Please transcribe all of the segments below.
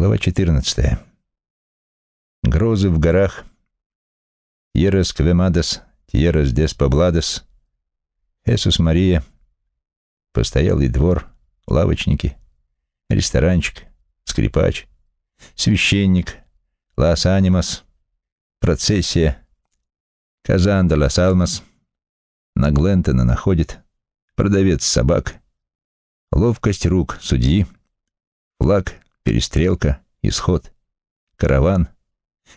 Глава 14. Грозы в горах. Тьерас Квемадас, Тьерас Деспобладас, Эсус Мария, постоялый двор, лавочники, ресторанчик, скрипач, священник, Лас Анимас, процессия, Казанда Лас Алмас, на Глентона находит, продавец собак, ловкость рук судьи, флаг, перестрелка, исход, караван,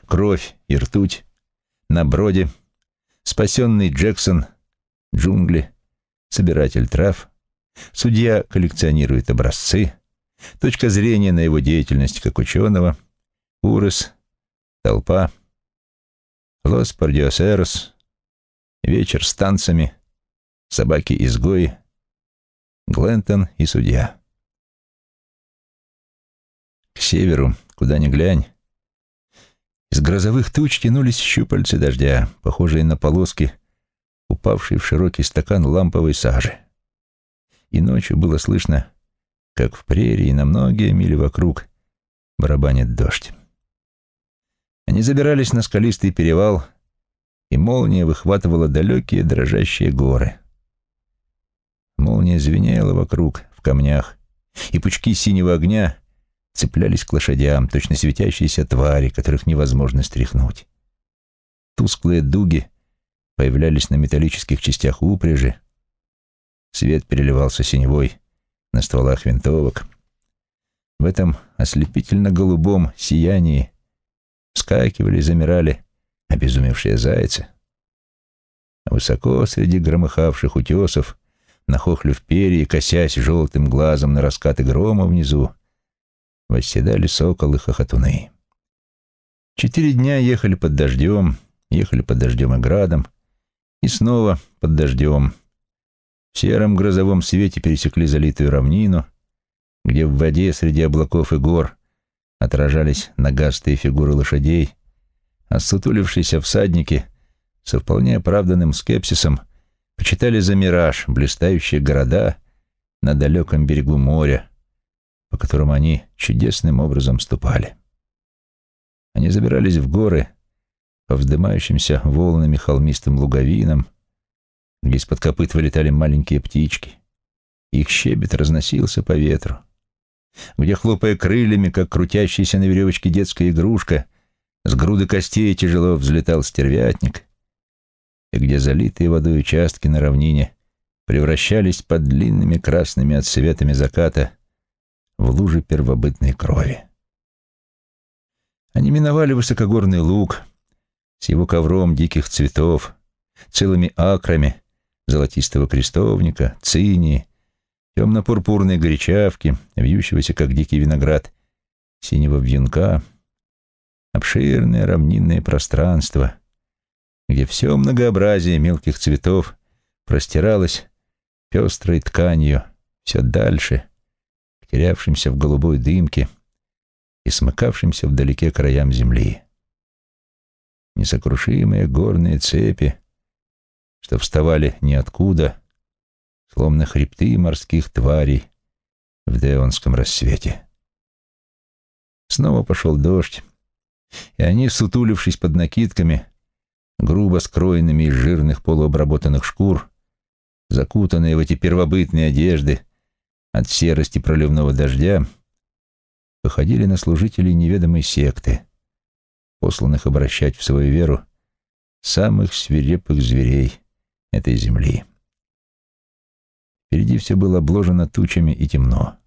кровь и ртуть, на броде, спасенный Джексон, джунгли, собиратель трав, судья коллекционирует образцы, точка зрения на его деятельность как ученого, Урос, толпа, Лос Пардиосерос, вечер с танцами, собаки-изгои, Глентон и судья. К северу, куда ни глянь, из грозовых туч тянулись щупальцы дождя, похожие на полоски, упавшие в широкий стакан ламповой сажи. И ночью было слышно, как в прерии на многие мили вокруг барабанит дождь. Они забирались на скалистый перевал, и молния выхватывала далекие дрожащие горы. Молния звенела вокруг, в камнях, и пучки синего огня цеплялись к лошадям, точно светящиеся твари, которых невозможно стряхнуть. Тусклые дуги появлялись на металлических частях упряжи, свет переливался синевой на стволах винтовок. В этом ослепительно-голубом сиянии вскакивали и замирали обезумевшие зайцы. А высоко среди громыхавших утесов, нахохлив перья, косясь желтым глазом на раскаты грома внизу, восседали соколы хохотуны. Четыре дня ехали под дождем, ехали под дождем и градом, и снова под дождем. В сером грозовом свете пересекли залитую равнину, где в воде среди облаков и гор отражались нагастые фигуры лошадей, а сутулившиеся всадники со вполне оправданным скепсисом почитали за мираж блистающие города на далеком берегу моря, по которым они чудесным образом ступали. Они забирались в горы по вздымающимся волнами холмистым луговинам, где из-под копыт вылетали маленькие птички. Их щебет разносился по ветру где, хлопая крыльями, как крутящаяся на веревочке детская игрушка, с груды костей тяжело взлетал стервятник, и где залитые водой участки на равнине превращались под длинными красными отсветами заката в лужи первобытной крови. Они миновали высокогорный луг с его ковром диких цветов, целыми акрами золотистого крестовника, цинии, темно-пурпурной горячавки, вьющегося, как дикий виноград, синего вьюнка, обширное равнинное пространство, где все многообразие мелких цветов простиралось пестрой тканью все дальше, терявшимся в голубой дымке и смыкавшимся вдалеке краям земли. Несокрушимые горные цепи, что вставали ниоткуда, словно хребты морских тварей в деонском рассвете. Снова пошел дождь, и они, сутулившись под накидками, грубо скроенными из жирных полуобработанных шкур, закутанные в эти первобытные одежды от серости проливного дождя, походили на служителей неведомой секты, посланных обращать в свою веру самых свирепых зверей этой земли. Впереди все было обложено тучами и темно.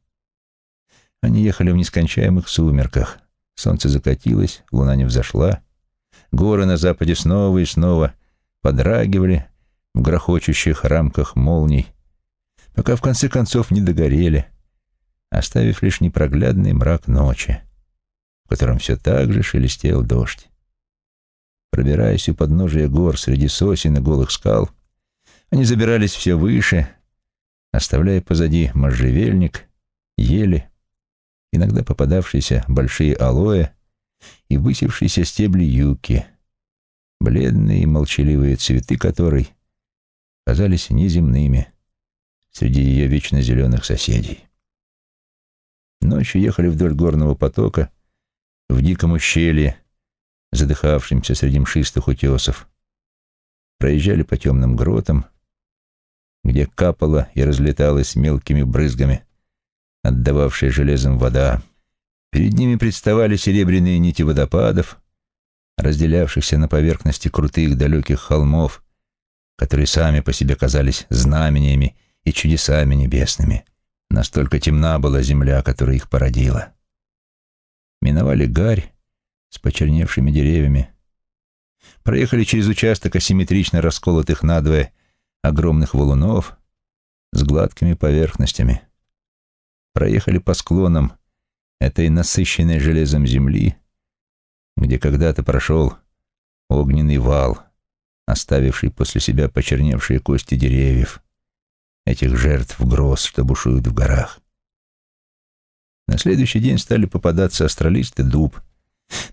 Они ехали в нескончаемых сумерках. Солнце закатилось, луна не взошла. Горы на западе снова и снова подрагивали в грохочущих рамках молний, пока в конце концов не догорели, оставив лишь непроглядный мрак ночи, в котором все так же шелестел дождь. Пробираясь у подножия гор среди сосен и голых скал, они забирались все выше, оставляя позади можжевельник, ели, иногда попадавшиеся большие алоэ и высевшиеся стебли юки, бледные и молчаливые цветы которой казались неземными среди ее вечно зеленых соседей. Ночью ехали вдоль горного потока, в диком ущелье, задыхавшимся среди мшистых утесов, проезжали по темным гротам, где капала и разлеталась мелкими брызгами, отдававшая железом вода. Перед ними представали серебряные нити водопадов, разделявшихся на поверхности крутых далеких холмов, которые сами по себе казались знамениями и чудесами небесными. Настолько темна была земля, которая их породила. Миновали гарь с почерневшими деревьями, проехали через участок асимметрично расколотых надвое огромных валунов с гладкими поверхностями, проехали по склонам этой насыщенной железом земли, где когда-то прошел огненный вал, оставивший после себя почерневшие кости деревьев, этих жертв гроз, что бушуют в горах. На следующий день стали попадаться астролист дуб.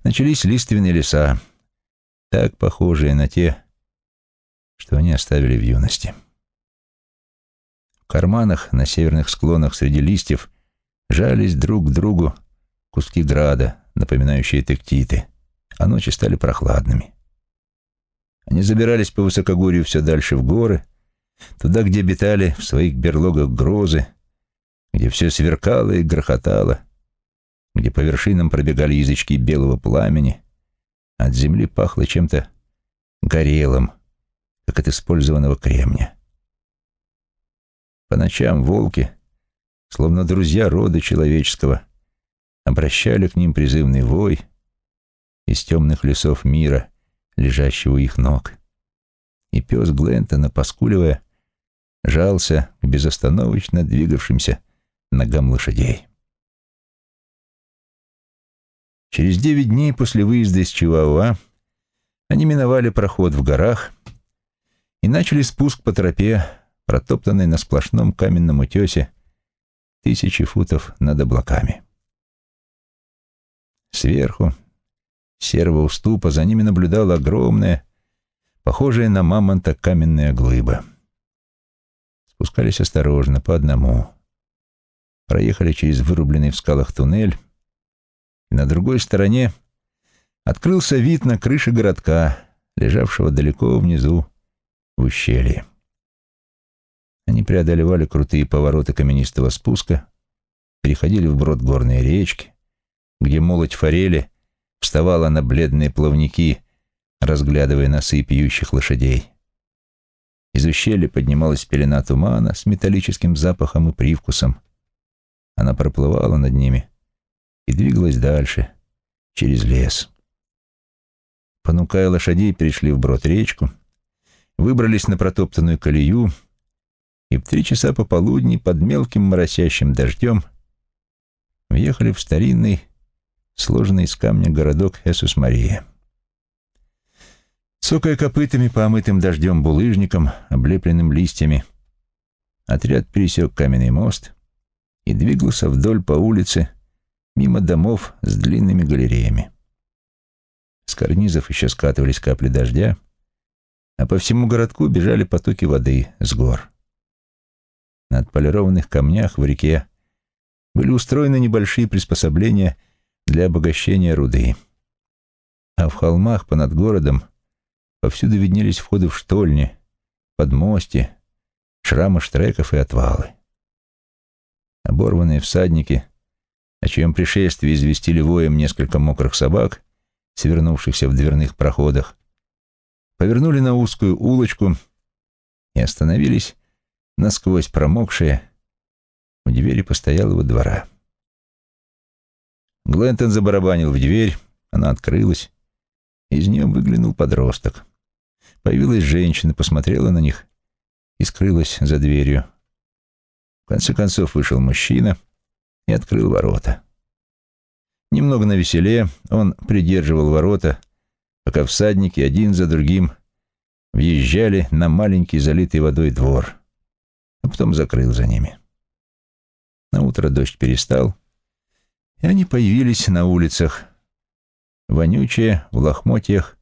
Начались лиственные леса, так похожие на те, что они оставили в юности. В карманах на северных склонах среди листьев жались друг к другу куски града, напоминающие тектиты, а ночи стали прохладными. Они забирались по высокогорью все дальше в горы, туда, где обитали в своих берлогах грозы, где все сверкало и грохотало, где по вершинам пробегали язычки белого пламени, от земли пахло чем-то горелым, как от использованного кремня. По ночам волки, словно друзья рода человеческого, обращали к ним призывный вой из темных лесов мира, лежащего у их ног. И пес Глентона, поскуливая, жался к безостановочно двигавшимся ногам лошадей. Через девять дней после выезда из Чивауа они миновали проход в горах и начали спуск по тропе, протоптанной на сплошном каменном утесе тысячи футов над облаками. Сверху, серого уступа, за ними наблюдала огромная, похожая на мамонта каменная глыба. Спускались осторожно, по одному. Проехали через вырубленный в скалах туннель, и на другой стороне открылся вид на крыши городка, лежавшего далеко внизу в ущелье. Они преодолевали крутые повороты каменистого спуска, переходили вброд горные речки, где молоть форели вставала на бледные плавники, разглядывая носы пьющих лошадей. Из ущелья поднималась пелена тумана с металлическим запахом и привкусом. Она проплывала над ними, и двигалась дальше, через лес. Понукая лошадей, перешли вброд речку, выбрались на протоптанную колею и в три часа пополудни под мелким моросящим дождем въехали в старинный, сложенный из камня городок Эсус-Мария. Цокая копытами по омытым дождем булыжникам, облепленным листьями, отряд пересек каменный мост и двигался вдоль по улице, мимо домов с длинными галереями. С карнизов еще скатывались капли дождя, а по всему городку бежали потоки воды с гор. На отполированных камнях в реке были устроены небольшие приспособления для обогащения руды. А в холмах понад городом повсюду виднелись входы в штольни, подмости, шрамы штреков и отвалы. Оборванные всадники о чьем пришествии известили воем несколько мокрых собак, свернувшихся в дверных проходах, повернули на узкую улочку и остановились насквозь промокшие у двери постоялого двора. Глентон забарабанил в дверь, она открылась. Из нее выглянул подросток. Появилась женщина, посмотрела на них и скрылась за дверью. В конце концов вышел мужчина — и открыл ворота. Немного навеселее он придерживал ворота, пока всадники один за другим въезжали на маленький залитый водой двор, а потом закрыл за ними. На утро дождь перестал, и они появились на улицах, вонючие, в лохмотьях,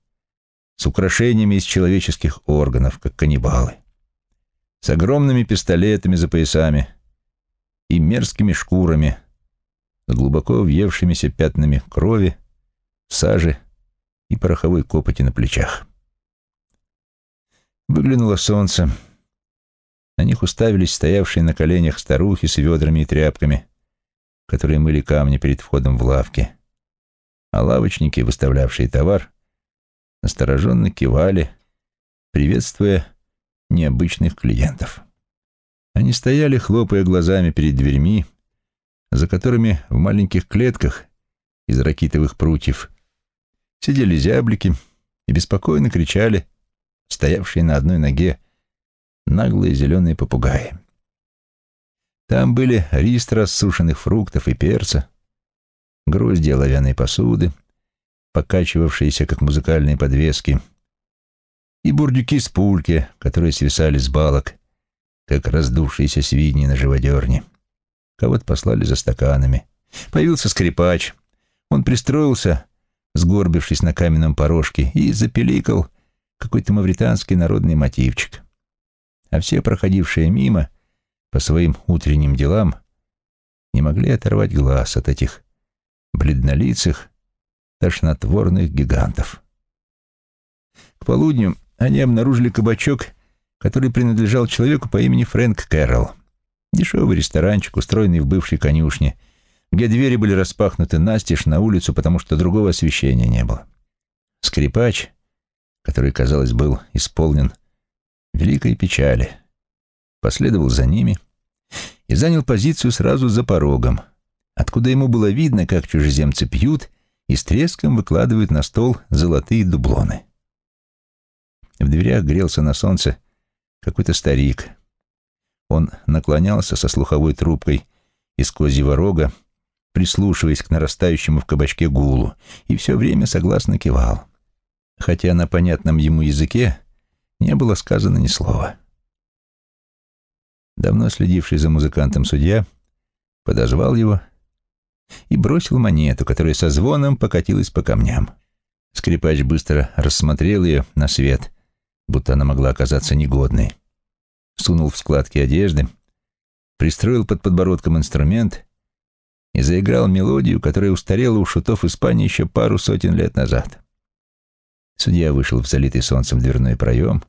с украшениями из человеческих органов, как каннибалы, с огромными пистолетами за поясами — и мерзкими шкурами, с глубоко въевшимися пятнами крови сажи и пороховой копоти на плечах. Выглянуло солнце. На них уставились стоявшие на коленях старухи с ведрами и тряпками, которые мыли камни перед входом в лавки. А лавочники, выставлявшие товар, настороженно кивали, приветствуя необычных клиентов. Они стояли, хлопая глазами перед дверьми, за которыми в маленьких клетках из ракитовых прутьев сидели зяблики и беспокойно кричали, стоявшие на одной ноге, наглые зеленые попугаи. Там были ристра сушеных фруктов и перца, грозди оловянной посуды, покачивавшиеся, как музыкальные подвески, и бурдюки с пульки, которые свисали с балок, как раздувшиеся свиньи на живодерне. Кого-то послали за стаканами. Появился скрипач. Он пристроился, сгорбившись на каменном порожке, и запеликал какой-то мавританский народный мотивчик. А все проходившие мимо по своим утренним делам не могли оторвать глаз от этих бледнолицых, тошнотворных гигантов. К полудню они обнаружили кабачок, который принадлежал человеку по имени Фрэнк Кэрролл. Дешевый ресторанчик, устроенный в бывшей конюшне, где двери были распахнуты настежь на улицу, потому что другого освещения не было. Скрипач, который, казалось, был исполнен великой печали, последовал за ними и занял позицию сразу за порогом, откуда ему было видно, как чужеземцы пьют и с треском выкладывают на стол золотые дублоны. В дверях грелся на солнце какой-то старик. Он наклонялся со слуховой трубкой из козьего рога, прислушиваясь к нарастающему в кабачке гулу, и все время согласно кивал. Хотя на понятном ему языке не было сказано ни слова. Давно следивший за музыкантом судья подозвал его и бросил монету, которая со звоном покатилась по камням. Скрипач быстро рассмотрел ее на свет будто она могла оказаться негодной. Сунул в складки одежды, пристроил под подбородком инструмент и заиграл мелодию, которая устарела у шутов Испании еще пару сотен лет назад. Судья вышел в залитый солнцем дверной проем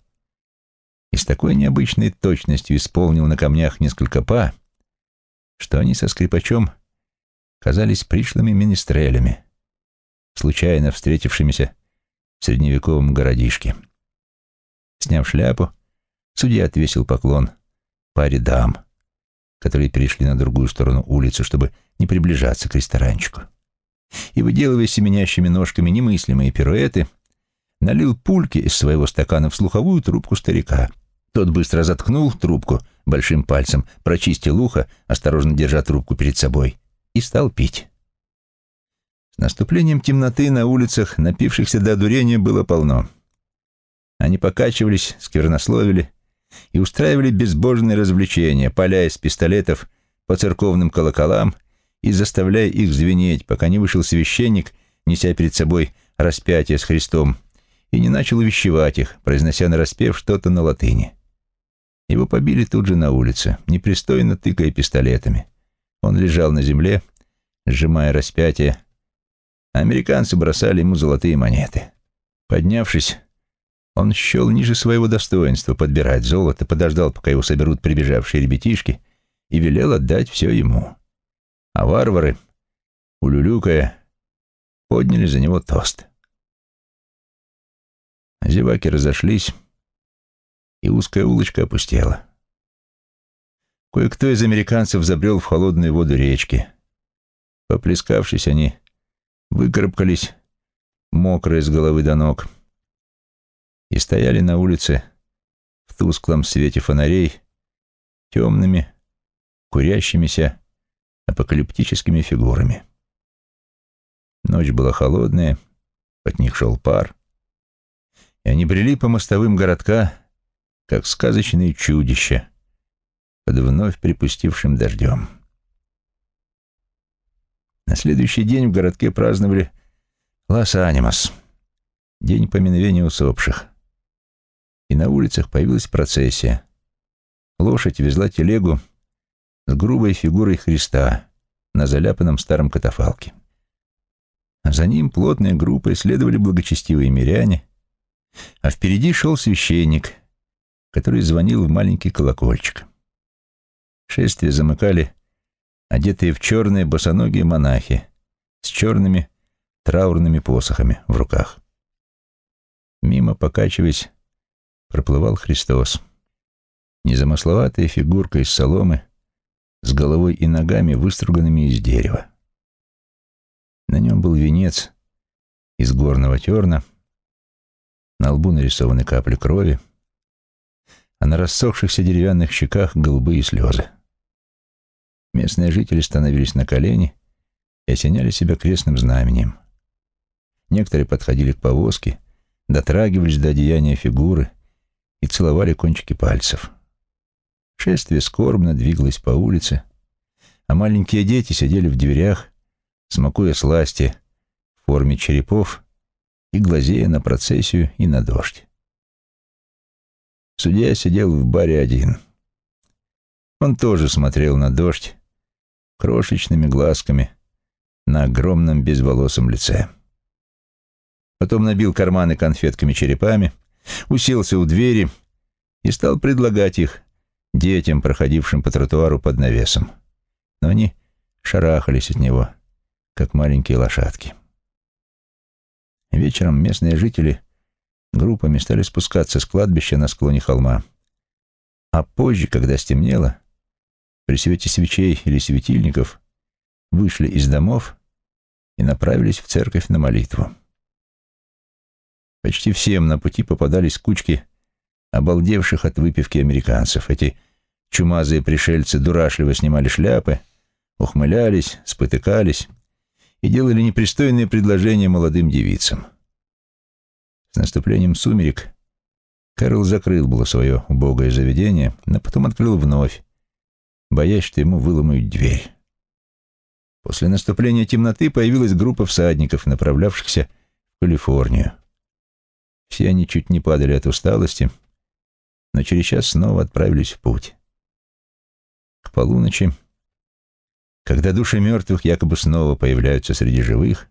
и с такой необычной точностью исполнил на камнях несколько па, что они со скрипачом казались пришлыми министрелями, случайно встретившимися в средневековом городишке. Сняв шляпу, судья отвесил поклон паре дам, которые перешли на другую сторону улицы, чтобы не приближаться к ресторанчику. И, выделывая семенящими ножками немыслимые пируэты, налил пульки из своего стакана в слуховую трубку старика. Тот быстро заткнул трубку большим пальцем, прочистил ухо, осторожно держа трубку перед собой, и стал пить. С наступлением темноты на улицах напившихся до одурения было полно. Они покачивались, сквернословили и устраивали безбожные развлечения, паляя из пистолетов по церковным колоколам и заставляя их звенеть, пока не вышел священник, неся перед собой распятие с Христом, и не начал увещевать их, произнося нараспев что-то на латыни. Его побили тут же на улице, непристойно тыкая пистолетами. Он лежал на земле, сжимая распятие, американцы бросали ему золотые монеты. Поднявшись, он счел ниже своего достоинства подбирать золото, подождал, пока его соберут прибежавшие ребятишки, и велел отдать все ему. А варвары, улюлюкая, подняли за него тост. Зеваки разошлись, и узкая улочка опустела. Кое-кто из американцев забрел в холодную воду речки. Поплескавшись, они выкарабкались, мокрые с головы до ног, и стояли на улице в тусклом свете фонарей темными, курящимися апокалиптическими фигурами. Ночь была холодная, от них шел пар, и они брели по мостовым городка, как сказочные чудища, под вновь припустившим дождем. На следующий день в городке праздновали Лас-Анимас, день поминовения усопших и на улицах появилась процессия. Лошадь везла телегу с грубой фигурой Христа на заляпанном старом катафалке. За ним плотной группой следовали благочестивые миряне, а впереди шел священник, который звонил в маленький колокольчик. Шествие замыкали одетые в черные босоногие монахи с черными траурными посохами в руках. Мимо, покачиваясь, проплывал Христос. Незамысловатая фигурка из соломы с головой и ногами, выструганными из дерева. На нем был венец из горного терна, на лбу нарисованы капли крови, а на рассохшихся деревянных щеках голубые слезы. Местные жители становились на колени и осеняли себя крестным знаменем. Некоторые подходили к повозке, дотрагивались до одеяния фигуры и целовали кончики пальцев. Шествие скорбно двигалось по улице, а маленькие дети сидели в дверях, смакуя сласти в форме черепов и глазея на процессию и на дождь. Судья сидел в баре один. Он тоже смотрел на дождь крошечными глазками на огромном безволосом лице. Потом набил карманы конфетками-черепами, уселся у двери и стал предлагать их детям, проходившим по тротуару под навесом. Но они шарахались от него, как маленькие лошадки. Вечером местные жители группами стали спускаться с кладбища на склоне холма. А позже, когда стемнело, при свете свечей или светильников вышли из домов и направились в церковь на молитву. Почти всем на пути попадались кучки обалдевших от выпивки американцев. Эти чумазые пришельцы дурашливо снимали шляпы, ухмылялись, спотыкались и делали непристойные предложения молодым девицам. С наступлением сумерек Кэрол закрыл было свое убогое заведение, но потом открыл вновь, боясь, что ему выломают дверь. После наступления темноты появилась группа всадников, направлявшихся в Калифорнию. Все они чуть не падали от усталости, но через час снова отправились в путь. К полуночи когда души мертвых якобы снова появляются среди живых,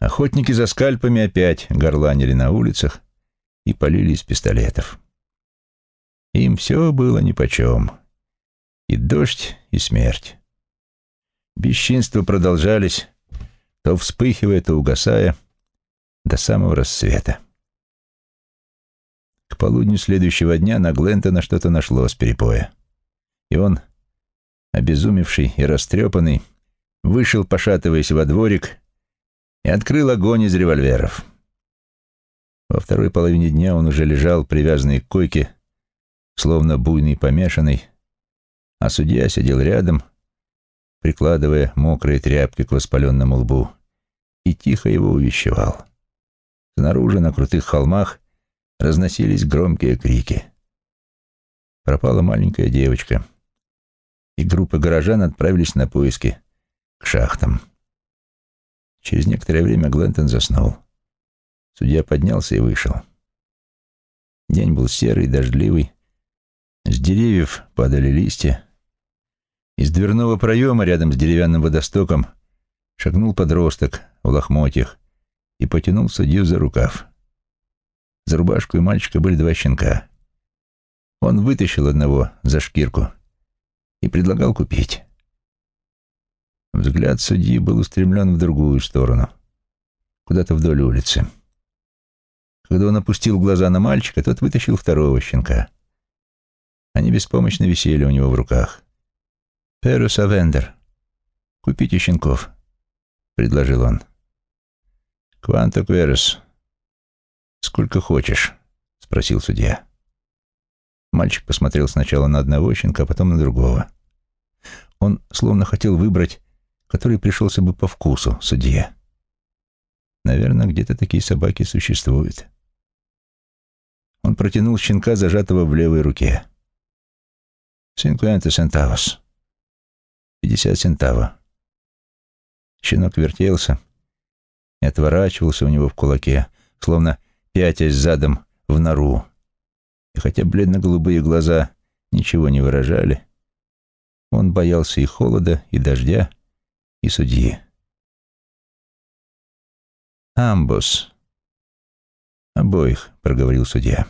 охотники за скальпами опять горланили на улицах и полили из пистолетов. Им все было нипочем. И дождь, и смерть. Бесчинства продолжались, то вспыхивая, то угасая, до самого рассвета. К полудню следующего дня на Глентона что-то нашло с перепоя. И он обезумевший и растрепанный, вышел, пошатываясь во дворик, и открыл огонь из револьверов. Во второй половине дня он уже лежал, привязанный к койке, словно буйный помешанный, а судья сидел рядом, прикладывая мокрые тряпки к воспаленному лбу, и тихо его увещевал. Снаружи, на крутых холмах, разносились громкие крики. Пропала маленькая девочка — и группа горожан отправились на поиски к шахтам. Через некоторое время Глентон заснул. Судья поднялся и вышел. День был серый, дождливый. С деревьев падали листья. Из дверного проема рядом с деревянным водостоком шагнул подросток в лохмотьях и потянул судью за рукав. За рубашку и мальчика были два щенка. Он вытащил одного за шкирку и предлагал купить. Взгляд судьи был устремлен в другую сторону, куда-то вдоль улицы. Когда он опустил глаза на мальчика, тот вытащил второго щенка. Они беспомощно висели у него в руках. «Перус Авендер, купите щенков», — предложил он. «Кванто Кверес, сколько хочешь?» — спросил судья. Мальчик посмотрел сначала на одного щенка, потом на другого. Он словно хотел выбрать, который пришелся бы по вкусу судье. Наверное, где-то такие собаки существуют. Он протянул щенка, зажатого в левой руке. «Синкуэнте сентавос». «Пятьдесят сентаво». Щенок вертелся и отворачивался у него в кулаке, словно пятясь задом в нору. И хотя бледно-голубые глаза ничего не выражали, он боялся и холода, и дождя, и судьи. «Амбос». «Обоих», — проговорил судья.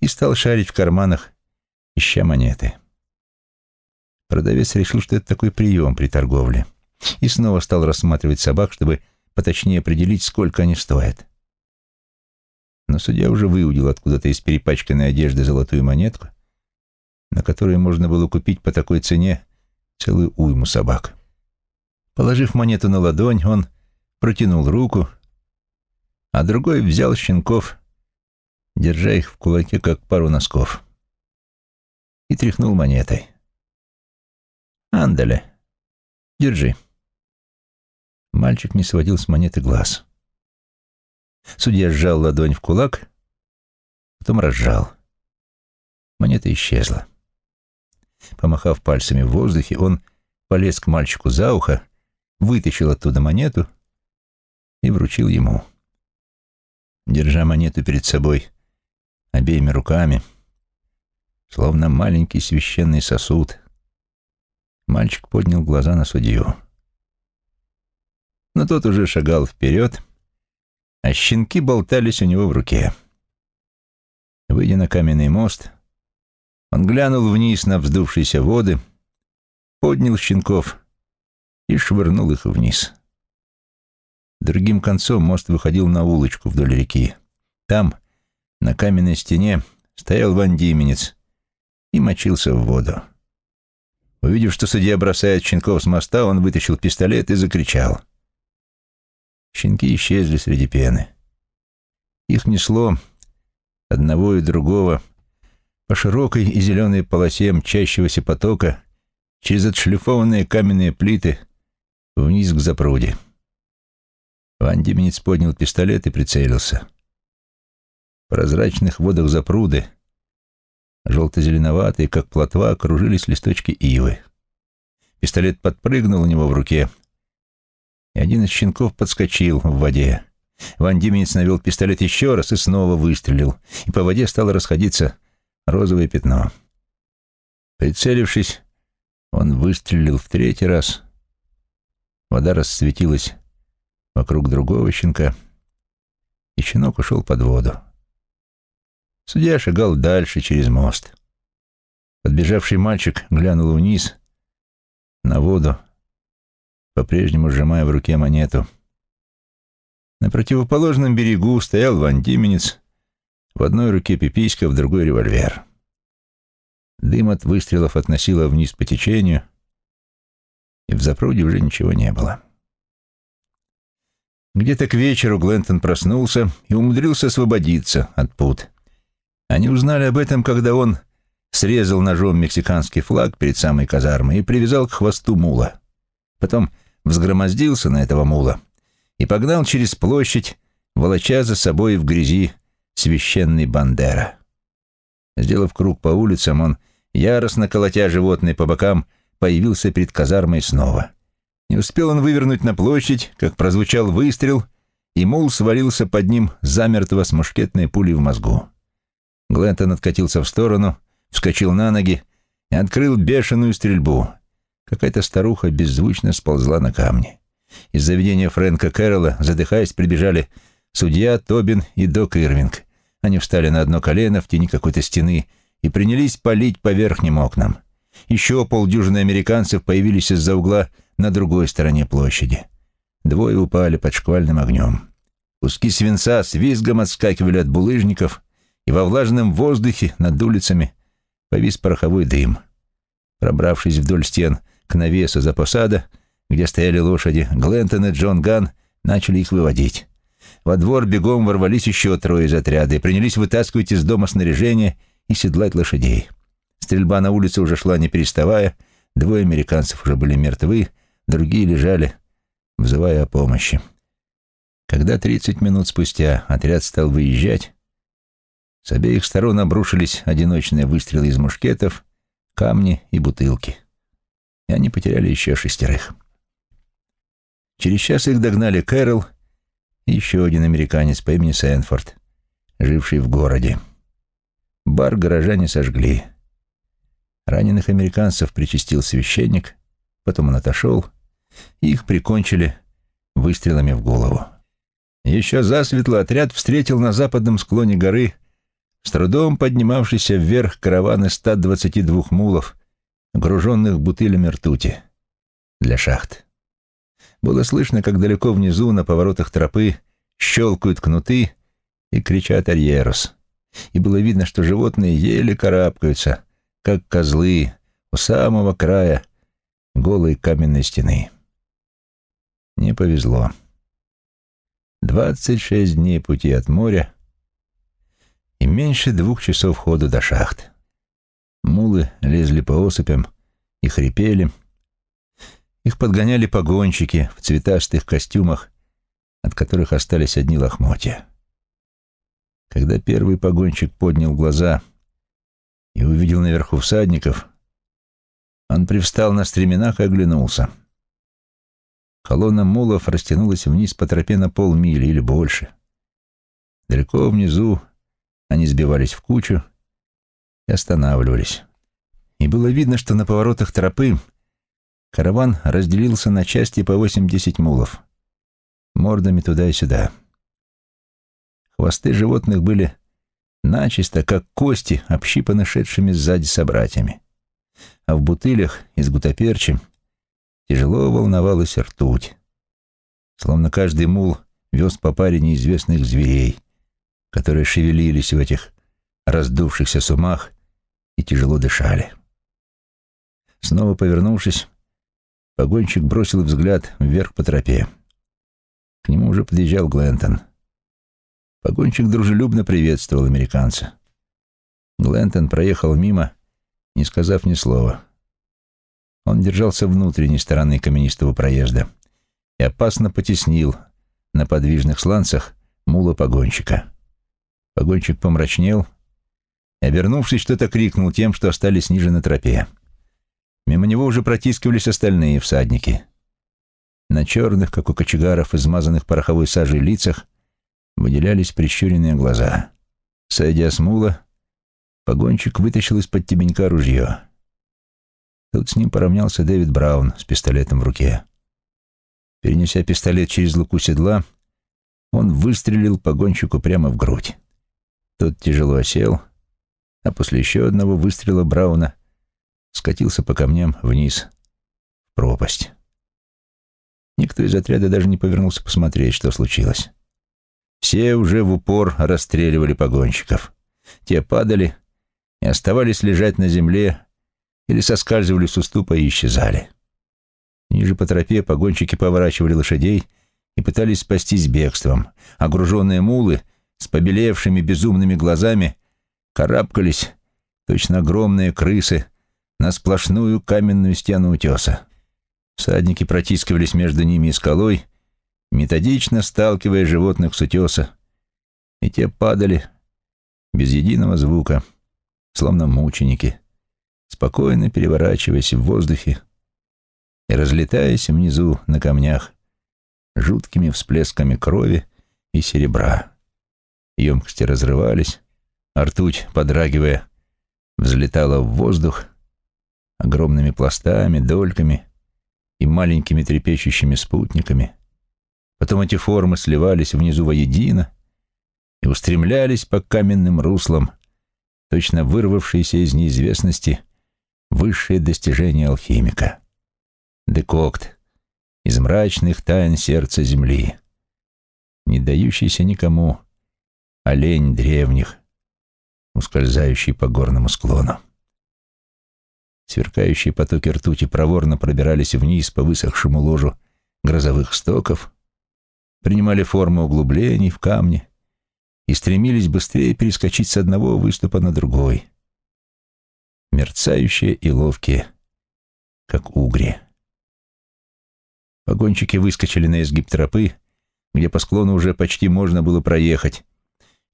И стал шарить в карманах, ища монеты. Продавец решил, что это такой прием при торговле, и снова стал рассматривать собак, чтобы поточнее определить, сколько они стоят. Но судья уже выудил откуда-то из перепачканной одежды золотую монетку, на которую можно было купить по такой цене целую уйму собак. Положив монету на ладонь, он протянул руку, а другой взял щенков, держа их в кулаке, как пару носков, и тряхнул монетой. «Андале, держи». Мальчик не сводил с монеты глаз. Судья сжал ладонь в кулак, потом разжал. Монета исчезла. Помахав пальцами в воздухе, он полез к мальчику за ухо, вытащил оттуда монету и вручил ему. Держа монету перед собой обеими руками, словно маленький священный сосуд, мальчик поднял глаза на судью но тот уже шагал вперед, а щенки болтались у него в руке. Выйдя на каменный мост, он глянул вниз на вздувшиеся воды, поднял щенков и швырнул их вниз. Другим концом мост выходил на улочку вдоль реки. Там, на каменной стене, стоял Ван Дименец и мочился в воду. Увидев, что судья бросает щенков с моста, он вытащил пистолет и закричал — Щенки исчезли среди пены. Их несло одного и другого по широкой и зеленой полосе мчащегося потока через отшлифованные каменные плиты вниз к запруде. Ван Дименец поднял пистолет и прицелился. В прозрачных водах запруды, желто-зеленоватые, как плотва, кружились листочки ивы. Пистолет подпрыгнул у него в руке — и один из щенков подскочил в воде. Ван Дименец навел пистолет еще раз и снова выстрелил, и по воде стало расходиться розовое пятно. Прицелившись, он выстрелил в третий раз. Вода расцветилась вокруг другого щенка, и щенок ушел под воду. Судья шагал дальше через мост. Подбежавший мальчик глянул вниз на воду по-прежнему сжимая в руке монету. На противоположном берегу стоял Ван Дименец, в одной руке пиписька, в другой револьвер. Дым от выстрелов относило вниз по течению, и в запруде уже ничего не было. Где-то к вечеру Глентон проснулся и умудрился освободиться от пут. Они узнали об этом, когда он срезал ножом мексиканский флаг перед самой казармой и привязал к хвосту мула. Потом взгромоздился на этого мула и погнал через площадь, волоча за собой в грязи священный Бандера. Сделав круг по улицам, он, яростно колотя животные по бокам, появился перед казармой снова. Не успел он вывернуть на площадь, как прозвучал выстрел, и мул свалился под ним замертво с мушкетной пулей в мозгу. Глентон откатился в сторону, вскочил на ноги и открыл бешеную стрельбу — Какая-то старуха беззвучно сползла на камни. Из заведения Фрэнка Кэрролла, задыхаясь, прибежали судья, Тобин и Док Ирвинг. Они встали на одно колено в тени какой-то стены и принялись палить по верхним окнам. Еще полдюжины американцев появились из-за угла на другой стороне площади. Двое упали под шквальным огнем. Куски свинца с визгом отскакивали от булыжников, и во влажном воздухе над улицами повис пороховой дым. Пробравшись вдоль стен, к навесу за посада, где стояли лошади, Глентон и Джон Ган начали их выводить. Во двор бегом ворвались еще трое из отряда и принялись вытаскивать из дома снаряжение и седлать лошадей. Стрельба на улице уже шла не переставая, двое американцев уже были мертвы, другие лежали, взывая о помощи. Когда 30 минут спустя отряд стал выезжать, с обеих сторон обрушились одиночные выстрелы из мушкетов, камни и бутылки и они потеряли еще шестерых. Через час их догнали Кэрол и еще один американец по имени Сэнфорд, живший в городе. Бар горожане сожгли. Раненых американцев причастил священник, потом он отошел, и их прикончили выстрелами в голову. Еще засветло отряд встретил на западном склоне горы с трудом поднимавшийся вверх караван из 122 мулов, груженных бутылями ртути для шахт. Было слышно, как далеко внизу на поворотах тропы щелкают кнуты и кричат «Арьерус!» и было видно, что животные еле карабкаются, как козлы, у самого края голой каменной стены. Не повезло. Двадцать шесть дней пути от моря и меньше двух часов ходу до шахт. Мулы лезли по осыпям и хрипели. Их подгоняли погонщики в цветастых костюмах, от которых остались одни лохмотья. Когда первый погонщик поднял глаза и увидел наверху всадников, он привстал на стременах и оглянулся. Колонна мулов растянулась вниз по тропе на полмили или больше. Далеко внизу они сбивались в кучу и останавливались. И было видно, что на поворотах тропы караван разделился на части по 8-10 мулов, мордами туда и сюда. Хвосты животных были начисто, как кости, общипаны шедшими сзади собратьями. А в бутылях из гутоперчи тяжело волновалась ртуть. Словно каждый мул вез по паре неизвестных зверей, которые шевелились в этих раздувшихся сумах и тяжело дышали. Снова повернувшись, погонщик бросил взгляд вверх по тропе. К нему уже подъезжал Глентон — Погонщик дружелюбно приветствовал американца. Глентон проехал мимо, не сказав ни слова. Он держался внутренней стороны каменистого проезда и опасно потеснил на подвижных сланцах мула погонщика. Погонщик помрачнел обернувшись, что-то крикнул тем, что остались ниже на тропе. Мимо него уже протискивались остальные всадники. На черных, как у кочегаров, измазанных пороховой сажей лицах, выделялись прищуренные глаза. Сойдя с мула, погонщик вытащил из-под тебенька ружье. Тут с ним поравнялся Дэвид Браун с пистолетом в руке. Перенеся пистолет через луку седла, он выстрелил погонщику прямо в грудь. Тот тяжело осел, а после еще одного выстрела Брауна скатился по камням вниз, в пропасть. Никто из отряда даже не повернулся посмотреть, что случилось. Все уже в упор расстреливали погонщиков. Те падали и оставались лежать на земле или соскальзывали с уступа и исчезали. Ниже по тропе погонщики поворачивали лошадей и пытались спастись бегством. Огруженные мулы с побелевшими безумными глазами карабкались, точно огромные крысы, на сплошную каменную стену утеса. Всадники протискивались между ними и скалой методично сталкивая животных с утеса, и те падали без единого звука, словно мученики, спокойно переворачиваясь в воздухе и разлетаясь внизу на камнях жуткими всплесками крови и серебра. Емкости разрывались, а ртуть, подрагивая, взлетала в воздух огромными пластами, дольками и маленькими трепещущими спутниками — Потом эти формы сливались внизу воедино и устремлялись по каменным руслам, точно вырвавшиеся из неизвестности высшие достижения алхимика. Декокт из мрачных тайн сердца земли, не дающийся никому олень древних, ускользающий по горному склону. Сверкающие потоки ртути проворно пробирались вниз по высохшему ложу грозовых стоков, принимали форму углублений в камне и стремились быстрее перескочить с одного выступа на другой. Мерцающие и ловкие, как угри. Погонщики выскочили на изгиб тропы, где по склону уже почти можно было проехать,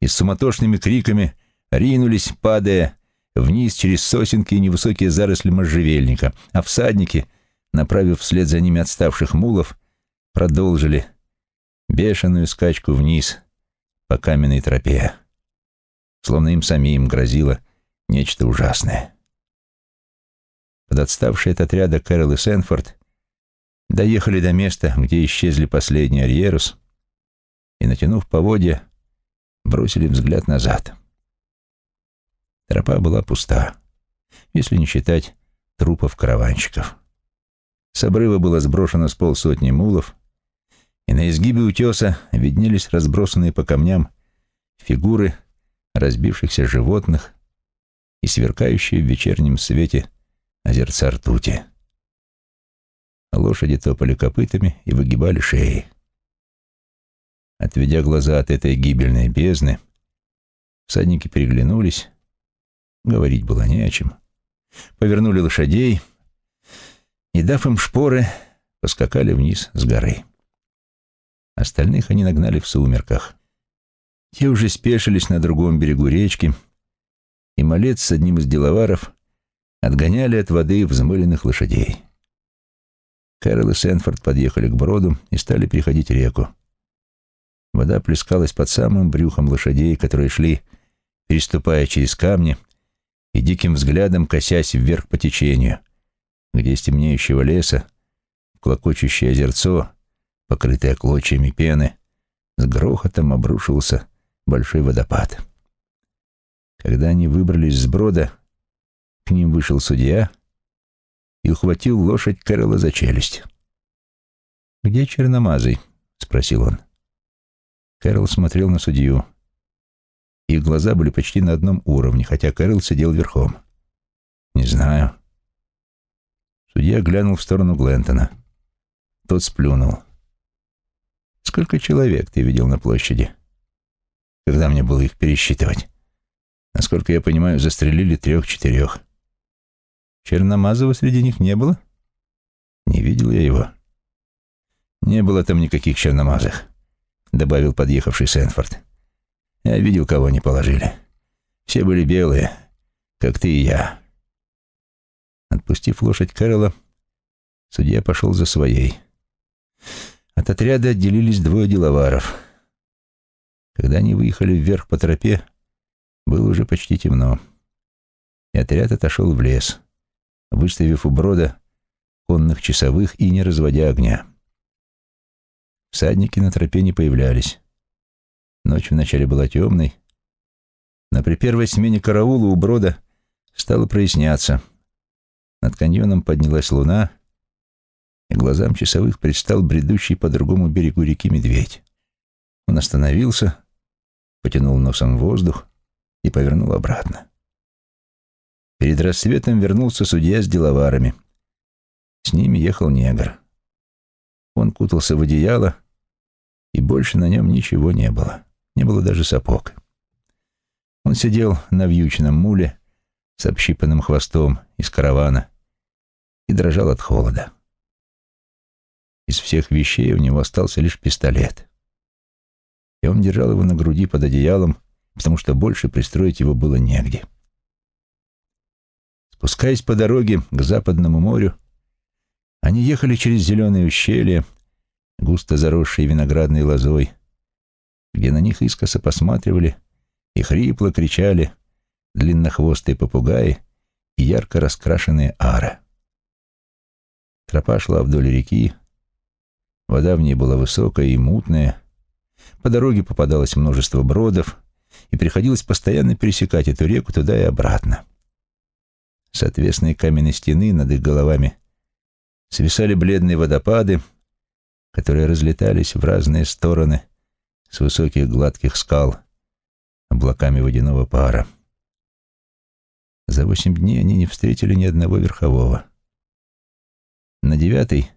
и с суматошными криками ринулись, падая, вниз через сосенки и невысокие заросли можжевельника, а всадники, направив вслед за ними отставших мулов, продолжили бешеную скачку вниз по каменной тропе, словно им самим грозило нечто ужасное. Подотставшие от отряда Кэрол и Сенфорд доехали до места, где исчезли последний Арьерус, и, натянув поводья, бросили взгляд назад. Тропа была пуста, если не считать трупов караванщиков. С обрыва было сброшено с полсотни мулов, и на изгибе утеса виднелись разбросанные по камням фигуры разбившихся животных и сверкающие в вечернем свете озерца ртути. Лошади топали копытами и выгибали шеи. Отведя глаза от этой гибельной бездны, всадники переглянулись, говорить было не о чем, повернули лошадей и, дав им шпоры, поскакали вниз с горы. Остальных они нагнали в сумерках. Те уже спешились на другом берегу речки, и малец с одним из деловаров отгоняли от воды взмыленных лошадей. Кэрол и Сенфорд подъехали к броду и стали переходить реку. Вода плескалась под самым брюхом лошадей, которые шли, переступая через камни и диким взглядом косясь вверх по течению, где из темнеющего леса клокочущее озерцо, покрытое клочьями пены, с грохотом обрушился большой водопад. Когда они выбрались с брода, к ним вышел судья и ухватил лошадь Кэрола за челюсть. «Где черномазый?» — спросил он. Кэрол смотрел на судью. Их глаза были почти на одном уровне, хотя Кэрол сидел верхом. «Не знаю». Судья глянул в сторону Глентона. Тот сплюнул. «Сколько человек ты видел на площади?» когда мне было их пересчитывать. Насколько я понимаю, застрелили трех-четырех. Черномазова среди них не было? Не видел я его. Не было там никаких черномазых, добавил подъехавший Сенфорд. Я видел, кого они положили. Все были белые, как ты и я. Отпустив лошадь Кэрола, судья пошел за своей. От отряда отделились двое деловаров — когда они выехали вверх по тропе, было уже почти темно, и отряд отошел в лес, выставив у брода конных часовых и не разводя огня. Всадники на тропе не появлялись. Ночь вначале была темной, но при первой смене караула у брода стало проясняться. Над каньоном поднялась луна, и глазам часовых предстал бредущий по другому берегу реки медведь. Он остановился, потянул носом воздух и повернул обратно. Перед рассветом вернулся судья с деловарами. С ними ехал негр. Он кутался в одеяло, и больше на нем ничего не было. Не было даже сапог. Он сидел на вьючном муле с общипанным хвостом из каравана и дрожал от холода. Из всех вещей у него остался лишь пистолет и он держал его на груди под одеялом, потому что больше пристроить его было негде. Спускаясь по дороге к Западному морю, они ехали через зеленые ущелья, густо заросшие виноградной лозой, где на них искоса посматривали и хрипло кричали длиннохвостые попугаи и ярко раскрашенные ары. Тропа шла вдоль реки, вода в ней была высокая и мутная, по дороге попадалось множество бродов, и приходилось постоянно пересекать эту реку туда и обратно. С отвесной каменной стены над их головами свисали бледные водопады, которые разлетались в разные стороны с высоких гладких скал облаками водяного пара. За восемь дней они не встретили ни одного верхового. На девятый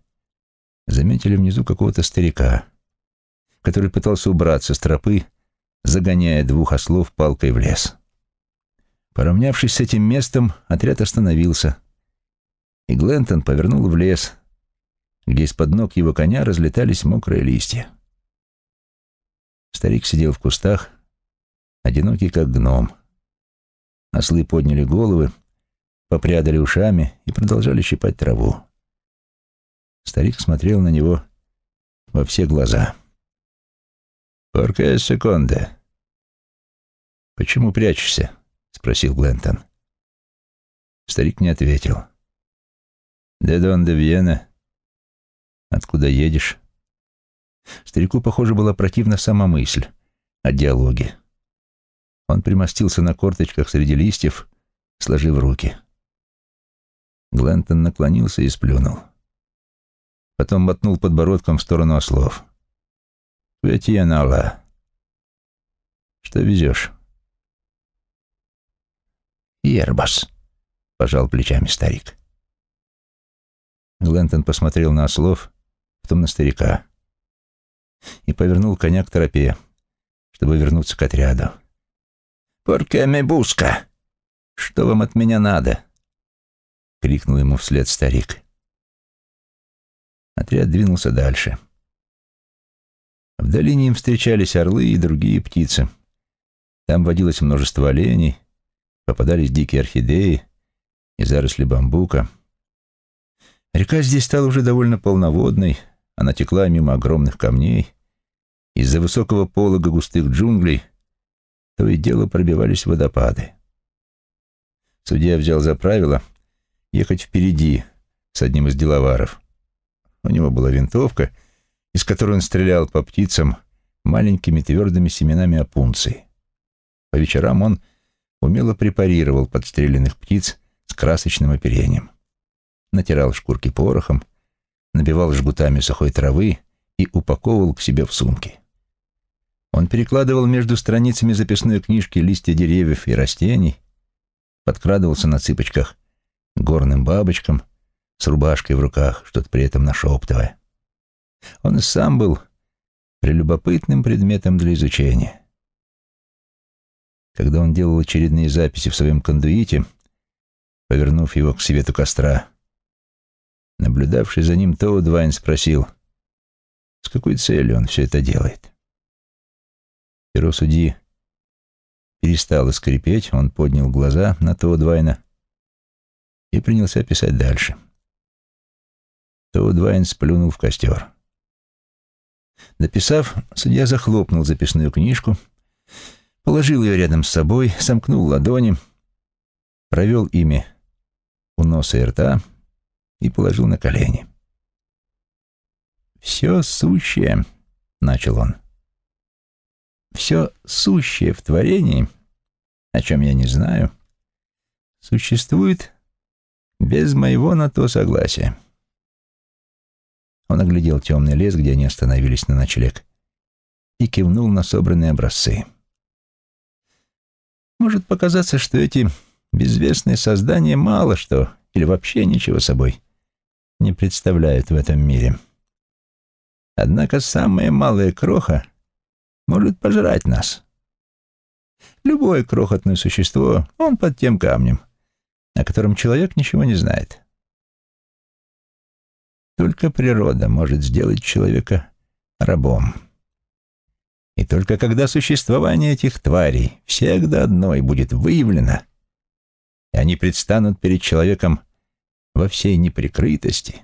заметили внизу какого-то старика который пытался убраться с тропы, загоняя двух ослов палкой в лес. Поравнявшись с этим местом, отряд остановился, и Глентон повернул в лес, где из-под ног его коня разлетались мокрые листья. Старик сидел в кустах, одинокий как гном. Ослы подняли головы, попрядали ушами и продолжали щипать траву. Старик смотрел на него во все глаза. «Поркая секунда». «Почему прячешься?» — спросил Глентон. Старик не ответил. «Де дон де Вьена? Откуда едешь?» Старику, похоже, была противна сама мысль о диалоге. Он примостился на корточках среди листьев, сложив руки. Глентон наклонился и сплюнул. Потом мотнул подбородком в сторону ослов. «Кветьянала, что везешь?» «Ербас», — пожал плечами старик. Глентон посмотрел на ослов, потом на старика и повернул коня к тропе, чтобы вернуться к отряду. «Порке мебуска! Что вам от меня надо?» — крикнул ему вслед старик. Отряд двинулся дальше. В долине им встречались орлы и другие птицы. Там водилось множество оленей, попадались дикие орхидеи и заросли бамбука. Река здесь стала уже довольно полноводной, она текла мимо огромных камней. Из-за высокого полога густых джунглей то и дело пробивались водопады. Судья взял за правило ехать впереди с одним из деловаров. У него была винтовка, из которой он стрелял по птицам маленькими твердыми семенами опунции. По вечерам он умело препарировал подстреленных птиц с красочным оперением. Натирал шкурки порохом, набивал жгутами сухой травы и упаковывал к себе в сумки. Он перекладывал между страницами записной книжки листья деревьев и растений, подкрадывался на цыпочках горным бабочкам с рубашкой в руках, что-то при этом нашептывая. Он и сам был прелюбопытным предметом для изучения. Когда он делал очередные записи в своем кондуите, повернув его к свету костра, наблюдавший за ним Тоудвайн спросил, с какой целью он все это делает. Перо судьи перестало скрипеть, он поднял глаза на Тоудвайна и принялся писать дальше. Тоудвайн сплюнул в костер. Дописав, судья захлопнул записную книжку, положил ее рядом с собой, сомкнул ладони, провел ими у носа и рта и положил на колени. «Все сущее», — начал он, — «все сущее в творении, о чем я не знаю, существует без моего на то согласия». Он оглядел темный лес, где они остановились на ночлег, и кивнул на собранные образцы. Может показаться, что эти безвестные создания мало что или вообще ничего собой не представляют в этом мире. Однако самая малая кроха может пожрать нас. Любое крохотное существо, он под тем камнем, о котором человек ничего не знает. Только природа может сделать человека рабом. И только когда существование этих тварей всех до одной будет выявлено, и они предстанут перед человеком во всей неприкрытости,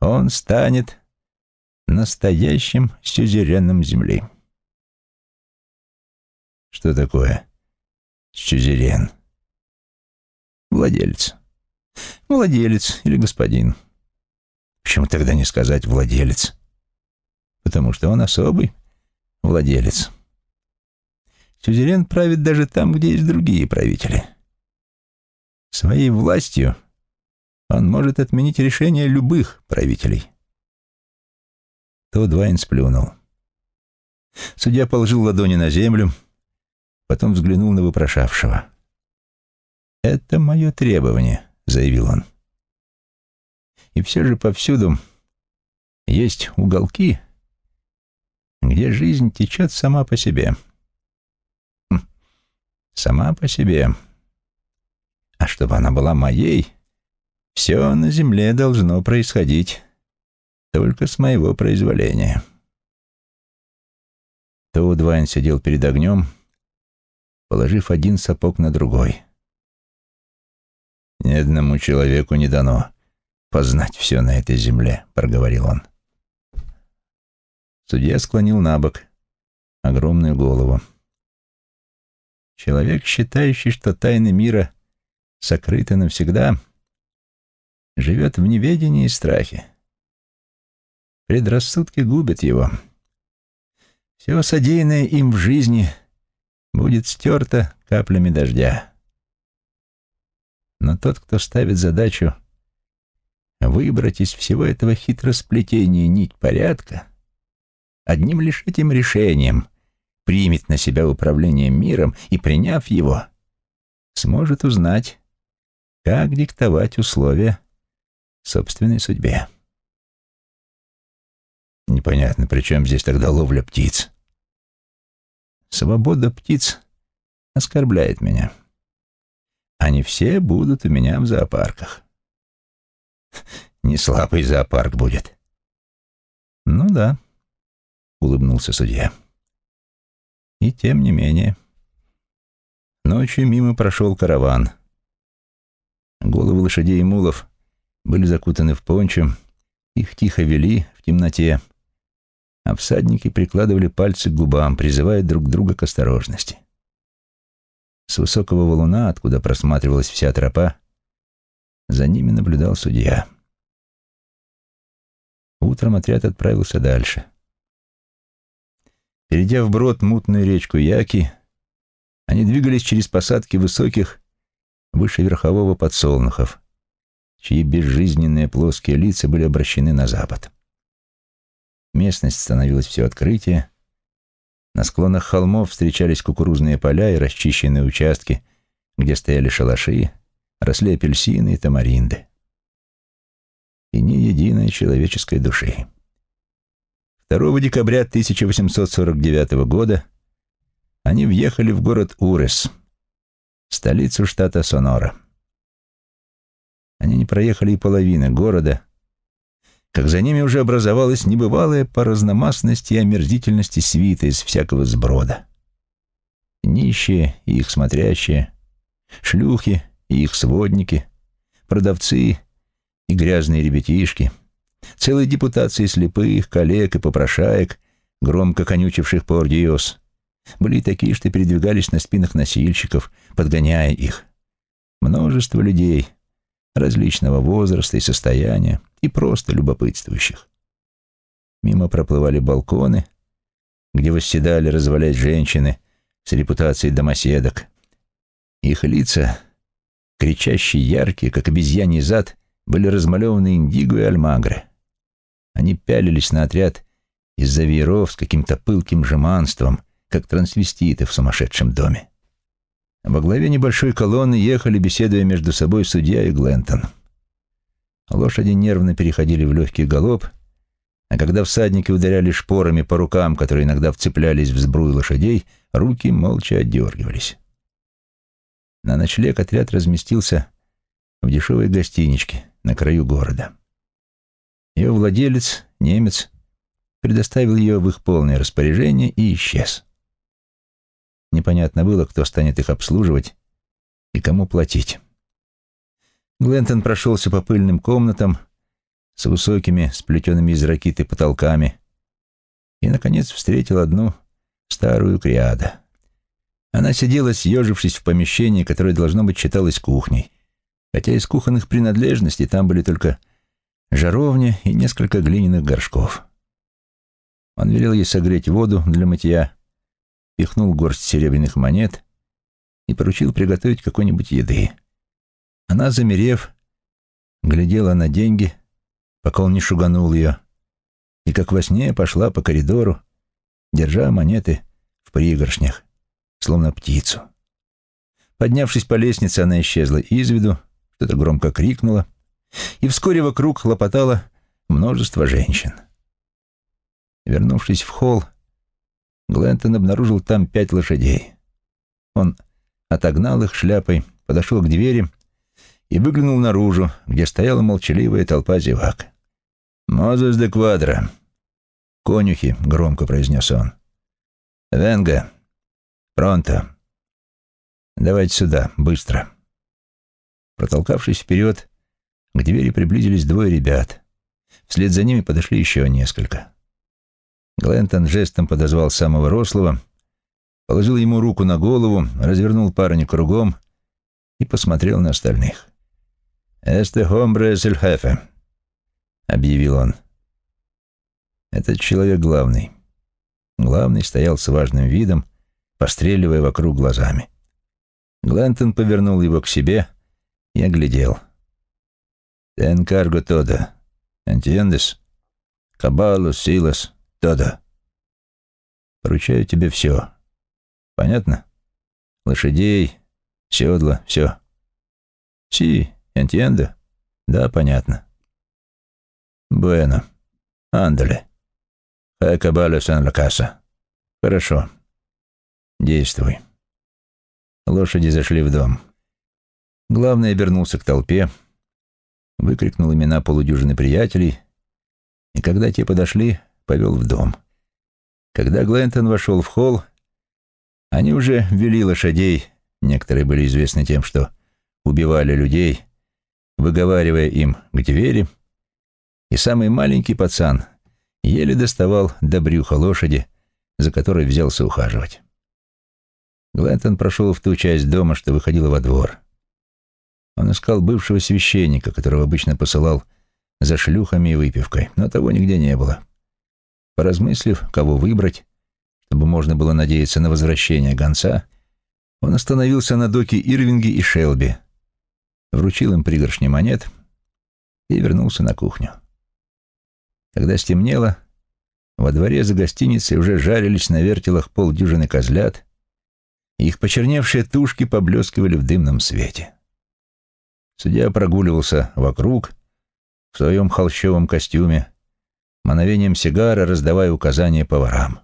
он станет настоящим сюзереном земли. Что такое сюзерен? Владелец. Владелец или господин. Почему тогда не сказать владелец? Потому что он особый владелец. Сюзерен правит даже там, где есть другие правители. Своей властью он может отменить решение любых правителей. То Двайн сплюнул. Судья положил ладони на землю, потом взглянул на вопрошавшего. «Это мое требование», — заявил он. И все же повсюду есть уголки, где жизнь течет сама по себе. Хм, сама по себе. А чтобы она была моей, все на земле должно происходить только с моего произволения. Тоудвайн сидел перед огнем, положив один сапог на другой. «Ни одному человеку не дано познать все на этой земле», — проговорил он. Судья склонил на бок огромную голову. Человек, считающий, что тайны мира сокрыты навсегда, живет в неведении и страхе. Предрассудки губят его. Все содеянное им в жизни будет стерто каплями дождя. Но тот, кто ставит задачу выбрать из всего этого хитросплетения нить порядка, одним лишь этим решением примет на себя управление миром и, приняв его, сможет узнать, как диктовать условия собственной судьбе. Непонятно, при чем здесь тогда ловля птиц? Свобода птиц оскорбляет меня. Они все будут у меня в зоопарках. Не слабый зоопарк будет. Ну да, улыбнулся судья. И тем не менее. Ночью мимо прошел караван. Головы лошадей и мулов были закутаны в пончо, их тихо вели в темноте, а всадники прикладывали пальцы к губам, призывая друг друга к осторожности. С высокого валуна, откуда просматривалась вся тропа, за ними наблюдал судья. Утром отряд отправился дальше. Перейдя вброд мутную речку Яки, они двигались через посадки высоких, выше верхового подсолнухов, чьи безжизненные плоские лица были обращены на запад. Местность становилась все открытие. На склонах холмов встречались кукурузные поля и расчищенные участки, где стояли шалаши, росли апельсины и тамаринды. И ни единой человеческой души. 2 декабря 1849 года они въехали в город Урес, столицу штата Сонора. Они не проехали и половины города, как за ними уже образовалась небывалая по разномастности и омерзительности свита из всякого сброда. Нищие и их смотрящие, шлюхи и их сводники, продавцы и грязные ребятишки, целые депутации слепых, коллег и попрошаек, громко конючивших по Ордиос, были такие, что передвигались на спинах носильщиков, подгоняя их. Множество людей — различного возраста и состояния, и просто любопытствующих. Мимо проплывали балконы, где восседали, развалясь женщины с репутацией домоседок. Их лица, кричащие яркие, как обезьяний зад, были размалеваны индиго и альмагры. Они пялились на отряд из-за с каким-то пылким жеманством, как трансвеститы в сумасшедшем доме. Во главе небольшой колонны ехали, беседуя между собой судья и Глентон. Лошади нервно переходили в легкий галоп, а когда всадники ударяли шпорами по рукам, которые иногда вцеплялись в сбрую лошадей, руки молча отдергивались. На ночлег отряд разместился в дешевой гостиничке на краю города. Ее владелец, немец, предоставил ее в их полное распоряжение и исчез. Непонятно было, кто станет их обслуживать и кому платить. Глентон прошелся по пыльным комнатам с высокими, сплетенными из ракиты потолками и, наконец, встретил одну старую криада. Она сидела, съежившись в помещении, которое, должно быть, считалось кухней, хотя из кухонных принадлежностей там были только жаровня и несколько глиняных горшков. Он велел ей согреть воду для мытья, пихнул горсть серебряных монет и поручил приготовить какой-нибудь еды. Она, замерев, глядела на деньги, пока он не шуганул ее, и как во сне пошла по коридору, держа монеты в пригоршнях, словно птицу. Поднявшись по лестнице, она исчезла из виду, что-то громко крикнула, и вскоре вокруг хлопотало множество женщин. Вернувшись в холл, Глентон обнаружил там пять лошадей. Он отогнал их шляпой, подошел к двери и выглянул наружу, где стояла молчаливая толпа зевак. «Мозес де Квадро!» «Конюхи!» — громко произнес он. «Венга! Пронто! Давайте сюда, быстро!» Протолкавшись вперед, к двери приблизились двое ребят. Вслед за ними подошли еще несколько. Глентон жестом подозвал самого рослого, положил ему руку на голову, развернул парня кругом и посмотрел на остальных. — «Эсте хомбре сельхефе», — объявил он.. Этот человек главный. Главный стоял с важным видом, постреливая вокруг глазами. Глентон повернул его к себе и оглядел. «Te encargo todo. Entiendes? Caballos, silas, todo. Поручаю тебе все. Понятно? Лошадей, седла, все. Си, entiendo? Да, понятно. Bueno. Андале. Хай кабале сан ла Хорошо. Действуй. Лошади зашли в дом. Главный обернулся к толпе, выкрикнул имена полудюжины приятелей, и когда те подошли, повел в дом. Когда Глентон вошел в холл, они уже вели лошадей, некоторые были известны тем, что убивали людей, выговаривая им к двери, и самый маленький пацан еле доставал до брюха лошади, за которой взялся ухаживать. Глентон прошел в ту часть дома, что выходила во двор. Он искал бывшего священника, которого обычно посылал за шлюхами и выпивкой, но того нигде не было. Поразмыслив, кого выбрать, чтобы можно было надеяться на возвращение гонца, он остановился на доке Ирвинге и Шелби, вручил им пригоршни монет и вернулся на кухню. Когда стемнело, во дворе за гостиницей уже жарились на вертелах полдюжины козлят, и их почерневшие тушки поблескивали в дымном свете. Судья прогуливался вокруг в своем холщовом костюме, мановением сигара раздавая указания поварам.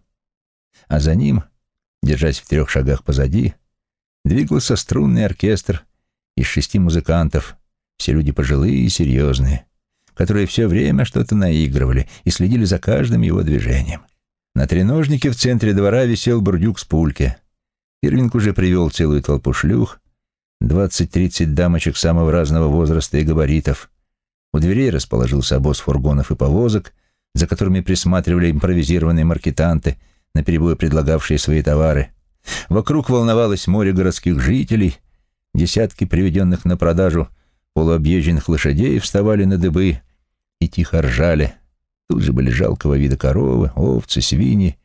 А за ним, держась в трех шагах позади, двигался струнный оркестр из шести музыкантов, все люди пожилые и серьезные, которые все время что-то наигрывали и следили за каждым его движением. На треножнике в центре двора висел бурдюк с пульки. Ирвинг уже привел целую толпу шлюх, двадцать-тридцать дамочек самого разного возраста и габаритов. У дверей расположился обоз фургонов и повозок — за которыми присматривали импровизированные маркетанты, наперебой предлагавшие свои товары. Вокруг волновалось море городских жителей, десятки приведенных на продажу полуобъезженных лошадей вставали на дыбы и тихо ржали. Тут же были жалкого вида коровы, овцы, свиньи,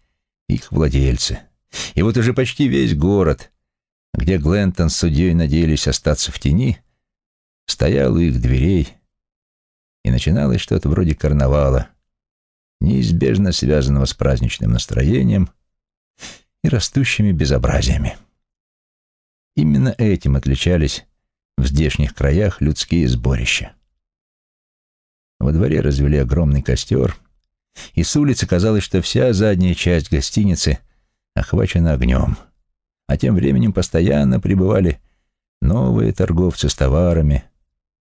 их владельцы. И вот уже почти весь город, где Глентон с судьей надеялись остаться в тени, стоял у их дверей, и начиналось что-то вроде карнавала — неизбежно связанного с праздничным настроением и растущими безобразиями. Именно этим отличались в здешних краях людские сборища. Во дворе развели огромный костер, и с улицы казалось, что вся задняя часть гостиницы охвачена огнем, а тем временем постоянно прибывали новые торговцы с товарами,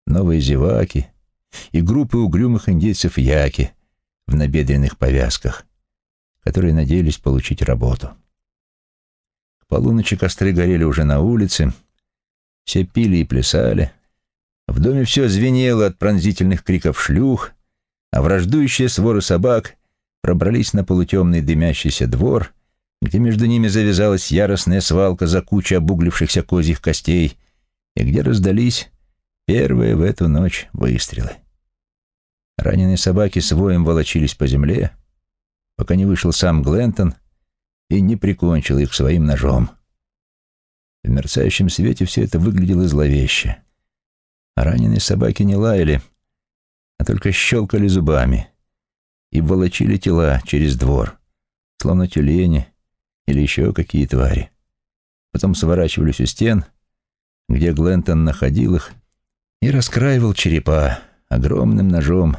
новые зеваки и группы угрюмых индейцев яки, в набедренных повязках, которые надеялись получить работу. К полуночи костры горели уже на улице, все пили и плясали. В доме все звенело от пронзительных криков шлюх, а враждующие своры собак пробрались на полутемный дымящийся двор, где между ними завязалась яростная свалка за кучей обуглившихся козьих костей, и где раздались первые в эту ночь выстрелы. Раненые собаки с воем волочились по земле, пока не вышел сам Глентон и не прикончил их своим ножом. В мерцающем свете все это выглядело зловеще. Раненые собаки не лаяли, а только щелкали зубами и волочили тела через двор, словно тюлени или еще какие твари. Потом сворачивались у стен, где Глентон находил их, и раскраивал черепа огромным ножом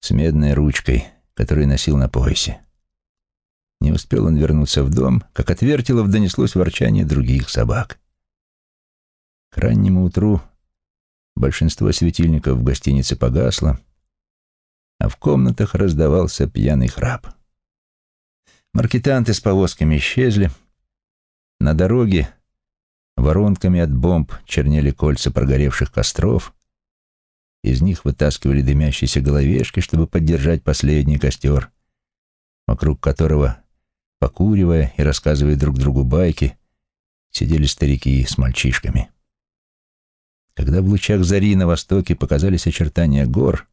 с медной ручкой, которую носил на поясе. Не успел он вернуться в дом, как от вертелов донеслось ворчание других собак. К раннему утру большинство светильников в гостинице погасло, а в комнатах раздавался пьяный храп. Маркетанты с повозками исчезли. На дороге воронками от бомб чернели кольца прогоревших костров, из них вытаскивали дымящиеся головешки, чтобы поддержать последний костер, вокруг которого, покуривая и рассказывая друг другу байки, сидели старики с мальчишками. Когда в лучах зари на востоке показались очертания гор,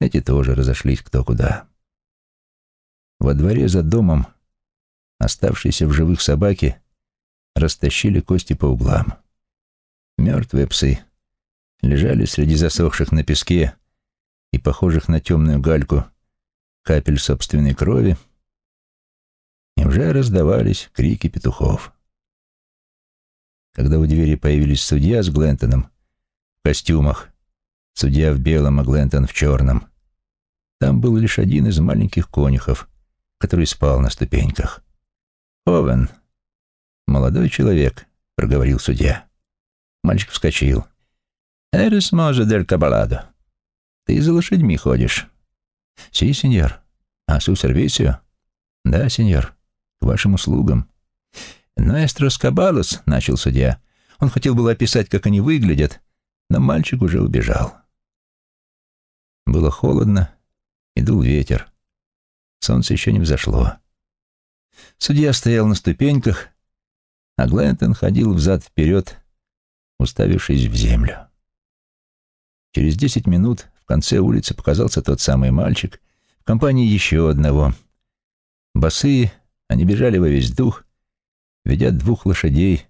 эти тоже разошлись кто куда. Во дворе за домом оставшиеся в живых собаки растащили кости по углам. Мертвые псы лежали среди засохших на песке и похожих на темную гальку капель собственной крови, и уже раздавались крики петухов. Когда у двери появились судья с Глентоном в костюмах, судья в белом, а Глентон в черном, там был лишь один из маленьких конюхов, который спал на ступеньках. «Овен, молодой человек», — проговорил судья. Мальчик вскочил. «Эрес може дель кабаладо. Ты за лошадьми ходишь?» «Си, сеньор. А су сервисио?» «Да, сеньор. К вашим услугам». «Nuestros кабалос», — начал судья. Он хотел было описать, как они выглядят, но мальчик уже убежал. Было холодно, и дул ветер. Солнце еще не взошло. Судья стоял на ступеньках, а Глентон ходил взад-вперед, уставившись в землю. Через десять минут в конце улицы показался тот самый мальчик в компании еще одного. Босые, они бежали во весь дух, ведя двух лошадей,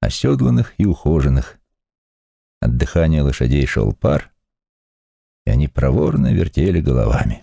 оседланных и ухоженных. От дыхания лошадей шел пар, и они проворно вертели головами.